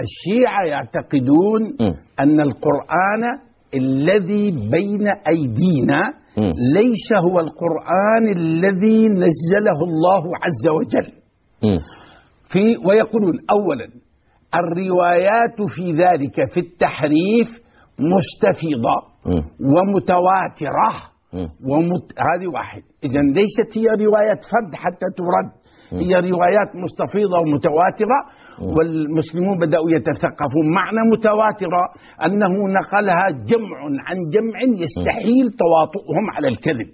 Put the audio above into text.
الشيعة يعتقدون م. أن القرآن الذي بين أيدينا م. ليس هو القرآن الذي نزله الله عز وجل. في ويقولون أولا الروايات في ذلك في التحريف مستفيضة. ومتواترة. ومت... هذه واحد. إذا ليست هي روايات فرد حتى ترد. هي روايات مستفيضة ومتواترة والمسلمون بدأوا يتثقفون. معنى متواترة أنه نقلها جمع عن جمع يستحيل تواطؤهم على الكذب.